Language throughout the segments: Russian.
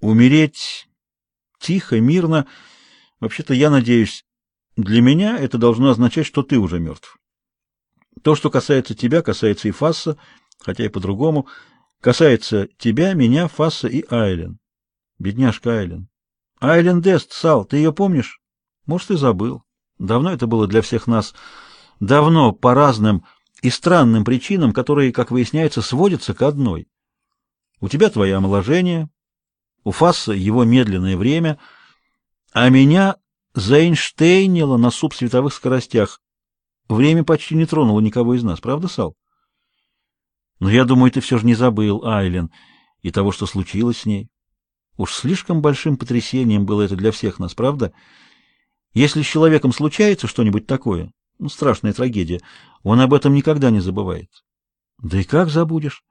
Умереть тихо, мирно. Вообще-то, я надеюсь, для меня это должно означать, что ты уже мертв. То, что касается тебя, касается и Фасса, хотя и по-другому. Касается тебя, меня, Фасса и Айлен. Бедняжка Айлен. Айлен Дест, Сал, ты ее помнишь? Может, и забыл. Давно это было для всех нас. Давно, по разным и странным причинам, которые, как выясняется, сводятся к одной. У тебя твое омоложение, у Фасса его медленное время, а меня заэйнштейнило на субсветовых скоростях. Время почти не тронуло никого из нас, правда, Сал? Но я думаю, ты все же не забыл Айлен и того, что случилось с ней. Уж слишком большим потрясением было это для всех нас, правда? Если с человеком случается что-нибудь такое, ну, страшная трагедия, он об этом никогда не забывает. Да и как забудешь?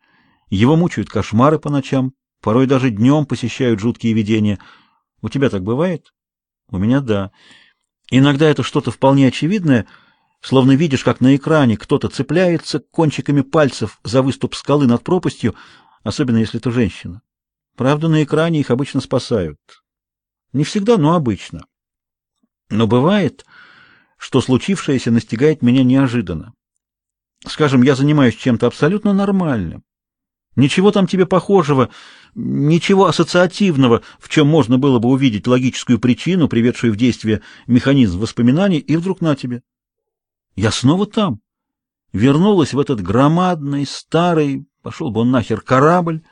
Его мучают кошмары по ночам, порой даже днем посещают жуткие видения. У тебя так бывает? У меня да. Иногда это что-то вполне очевидное, словно видишь, как на экране кто-то цепляется кончиками пальцев за выступ скалы над пропастью, особенно если это женщина. Правда, на экране их обычно спасают. Не всегда, но обычно. Но бывает, что случившееся настигает меня неожиданно. Скажем, я занимаюсь чем-то абсолютно нормальным. Ничего там тебе похожего, ничего ассоциативного, в чем можно было бы увидеть логическую причину, приведшую в действие механизм воспоминаний, и вдруг на тебе. Я снова там. Вернулась в этот громадный, старый, пошел бы он нахер, корабль,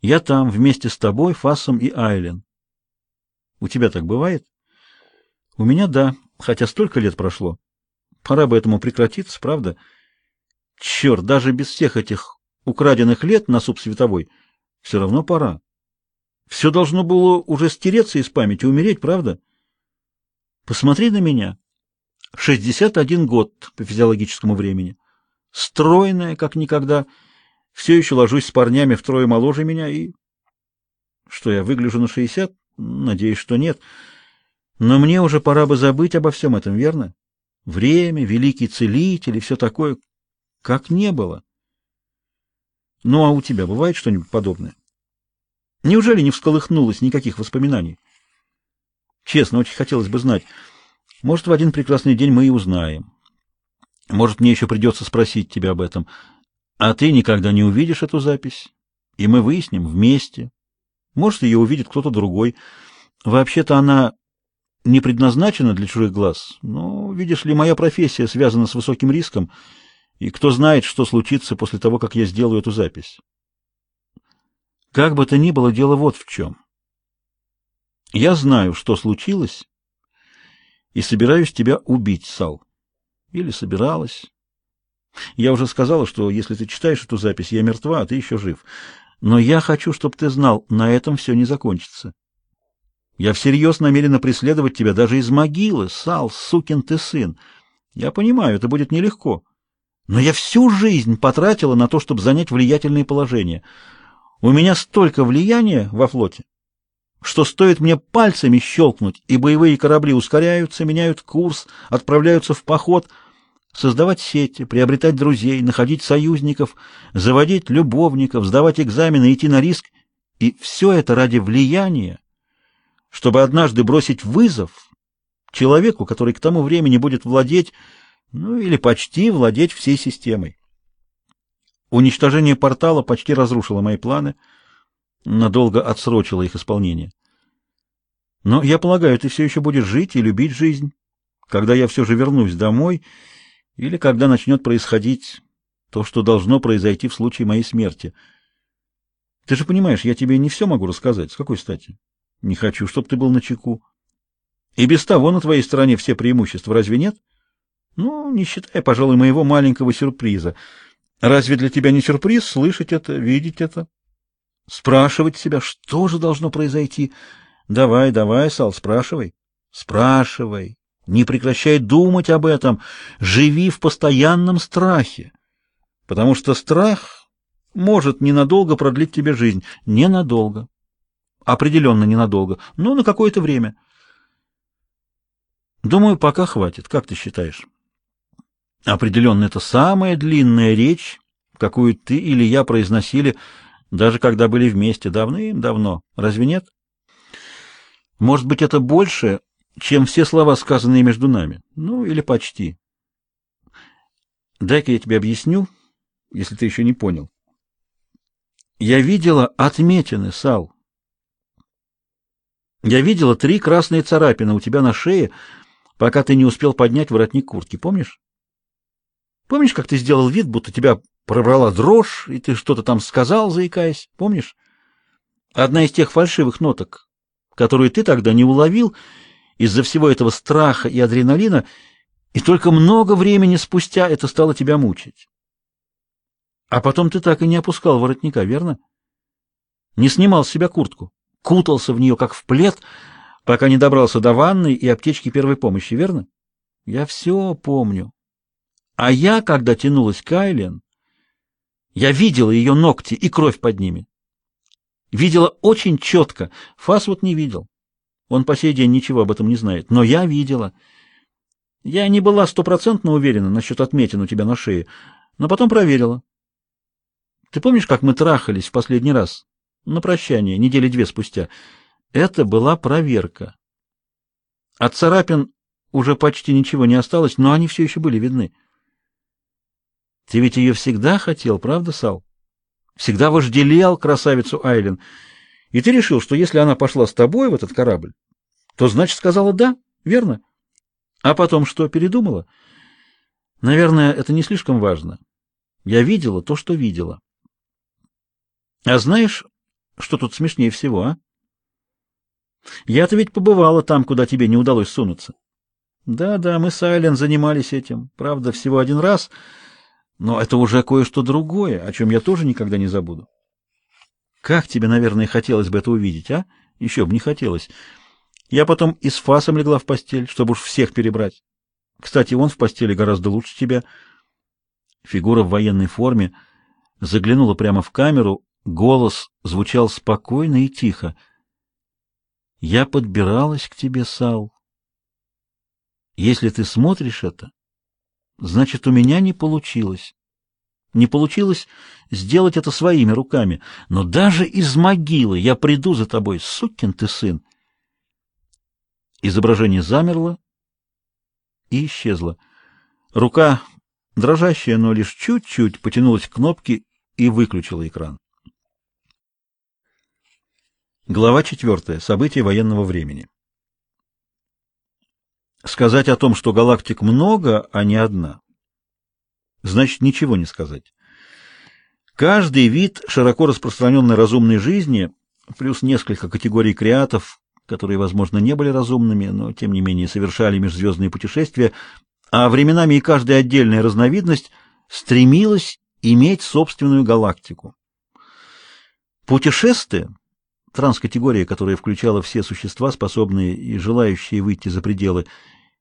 я там вместе с тобой, Фасом и Айлен. У тебя так бывает? У меня да, хотя столько лет прошло. Пора бы этому прекратиться, правда? Черт, даже без всех этих украденных лет на субсветовой все равно пора. Все должно было уже стереться из памяти, умереть, правда? Посмотри на меня. 61 год по физиологическому времени. Стройная, как никогда, — все еще ложусь с парнями втрое моложе меня и... Что, я выгляжу на шестьдесят? Надеюсь, что нет. Но мне уже пора бы забыть обо всем этом, верно? Время, великий целитель и все такое, как не было. Ну, а у тебя бывает что-нибудь подобное? Неужели не всколыхнулось никаких воспоминаний? Честно, очень хотелось бы знать. Может, в один прекрасный день мы и узнаем. Может, мне еще придется спросить тебя об этом. А ты никогда не увидишь эту запись, и мы выясним вместе. Может, ее увидит кто-то другой. Вообще-то она не предназначена для чужих глаз, но, видишь ли, моя профессия связана с высоким риском, и кто знает, что случится после того, как я сделаю эту запись. Как бы то ни было, дело вот в чем. Я знаю, что случилось, и собираюсь тебя убить, Сал. Или собиралась. Я уже сказала, что если ты читаешь эту запись, я мертва, а ты еще жив. Но я хочу, чтобы ты знал, на этом все не закончится. Я всерьез намерена преследовать тебя даже из могилы, Сал, сукин ты сын. Я понимаю, это будет нелегко. Но я всю жизнь потратила на то, чтобы занять влиятельное положение. У меня столько влияния во флоте, что стоит мне пальцами щелкнуть, и боевые корабли ускоряются, меняют курс, отправляются в поход — создавать сети, приобретать друзей, находить союзников, заводить любовников, сдавать экзамены, идти на риск. И все это ради влияния, чтобы однажды бросить вызов человеку, который к тому времени будет владеть, ну или почти владеть всей системой. Уничтожение портала почти разрушило мои планы, надолго отсрочило их исполнение. Но я полагаю, ты все еще будешь жить и любить жизнь, когда я все же вернусь домой или когда начнет происходить то, что должно произойти в случае моей смерти. Ты же понимаешь, я тебе не все могу рассказать. С какой стати? Не хочу, чтобы ты был на чеку. И без того на твоей стороне все преимущества, разве нет? Ну, не считая, пожалуй, моего маленького сюрприза. Разве для тебя не сюрприз слышать это, видеть это? Спрашивать себя, что же должно произойти? Давай, давай, Сал, спрашивай. Спрашивай. Не прекращай думать об этом, живи в постоянном страхе, потому что страх может ненадолго продлить тебе жизнь, ненадолго, определенно ненадолго, но на какое-то время. Думаю, пока хватит, как ты считаешь? Определенно, это самая длинная речь, какую ты или я произносили Даже когда были вместе давным-давно. Разве нет? Может быть, это больше, чем все слова, сказанные между нами. Ну, или почти. Дай-ка я тебе объясню, если ты еще не понял. Я видела отметины, Сал. Я видела три красные царапины у тебя на шее, пока ты не успел поднять воротник куртки, помнишь? Помнишь, как ты сделал вид, будто тебя пробрала дрожь, и ты что-то там сказал, заикаясь, помнишь? Одна из тех фальшивых ноток, которую ты тогда не уловил из-за всего этого страха и адреналина, и только много времени спустя это стало тебя мучить. А потом ты так и не опускал воротника, верно? Не снимал с себя куртку, кутался в нее, как в плед, пока не добрался до ванной и аптечки первой помощи, верно? Я все помню. А я, когда тянулась к Айлен, я видела ее ногти и кровь под ними. Видела очень четко. Фас вот не видел. Он по сей день ничего об этом не знает. Но я видела. Я не была стопроцентно уверена насчет отметин у тебя на шее, но потом проверила. Ты помнишь, как мы трахались в последний раз? На прощание, недели две спустя. Это была проверка. От царапин уже почти ничего не осталось, но они все еще были видны. Ты ведь ее всегда хотел, правда, Сал? Всегда вожделел красавицу Айлен. И ты решил, что если она пошла с тобой в этот корабль, то значит сказала «да», верно? А потом что, передумала? Наверное, это не слишком важно. Я видела то, что видела. А знаешь, что тут смешнее всего, а? Я-то ведь побывала там, куда тебе не удалось сунуться. Да-да, мы с Айлен занимались этим. Правда, всего один раз — но это уже кое-что другое, о чем я тоже никогда не забуду. Как тебе, наверное, хотелось бы это увидеть, а? Еще бы не хотелось. Я потом и с Фасом легла в постель, чтобы уж всех перебрать. Кстати, он в постели гораздо лучше тебя. Фигура в военной форме заглянула прямо в камеру, голос звучал спокойно и тихо. Я подбиралась к тебе, Сал. Если ты смотришь это, Значит, у меня не получилось. Не получилось сделать это своими руками. Но даже из могилы я приду за тобой, сукин ты сын. Изображение замерло и исчезло. Рука, дрожащая, но лишь чуть-чуть, потянулась к кнопке и выключила экран. Глава четвертая. События военного времени. Сказать о том, что галактик много, а не одна, значит ничего не сказать. Каждый вид широко распространенной разумной жизни, плюс несколько категорий креатов, которые, возможно, не были разумными, но, тем не менее, совершали межзвездные путешествия, а временами и каждая отдельная разновидность стремилась иметь собственную галактику. Путешествия транскатегория, которая включала все существа, способные и желающие выйти за пределы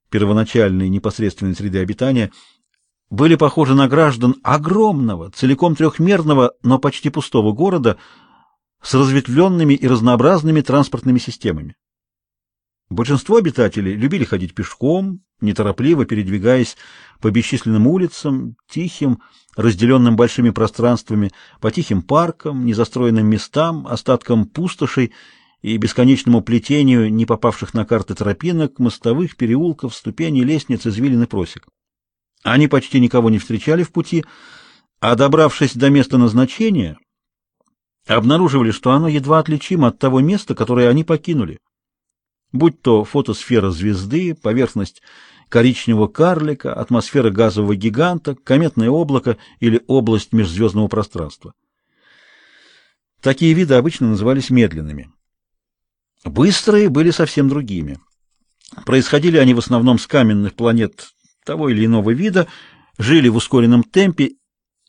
первоначальной непосредственной среды обитания, были похожи на граждан огромного, целиком трехмерного, но почти пустого города с разветвленными и разнообразными транспортными системами. Большинство обитателей любили ходить пешком, неторопливо передвигаясь по бесчисленным улицам, тихим, разделенным большими пространствами, по тихим паркам, незастроенным местам, остаткам пустошей и бесконечному плетению не попавших на карты тропинок, мостовых, переулков, ступеней, лестниц, извилин и просек. Они почти никого не встречали в пути, а, добравшись до места назначения, обнаруживали, что оно едва отличимо от того места, которое они покинули. Будь то фотосфера звезды, поверхность коричневого карлика, атмосфера газового гиганта, кометное облако или область межзвездного пространства. Такие виды обычно назывались медленными. Быстрые были совсем другими. Происходили они в основном с каменных планет того или иного вида, жили в ускоренном темпе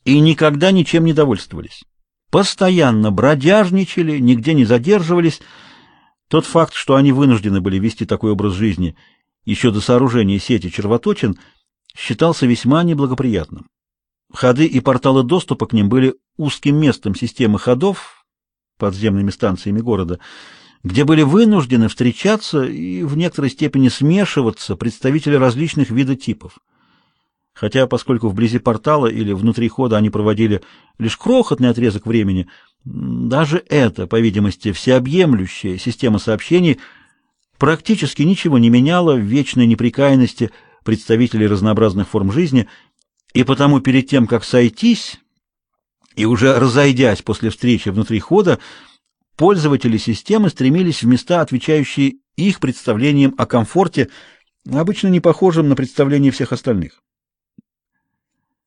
и никогда ничем не довольствовались. Постоянно бродяжничали, нигде не задерживались. Тот факт, что они вынуждены были вести такой образ жизни еще до сооружения сети червоточин, считался весьма неблагоприятным. Ходы и порталы доступа к ним были узким местом системы ходов, подземными станциями города, где были вынуждены встречаться и в некоторой степени смешиваться представители различных видов типов. Хотя, поскольку вблизи портала или внутри хода они проводили лишь крохотный отрезок времени, даже эта, по видимости, всеобъемлющая система сообщений практически ничего не меняла в вечной неприкаянности представителей разнообразных форм жизни, и потому перед тем, как сойтись и уже разойдясь после встречи внутри хода, пользователи системы стремились в места, отвечающие их представлениям о комфорте, обычно не похожим на представления всех остальных.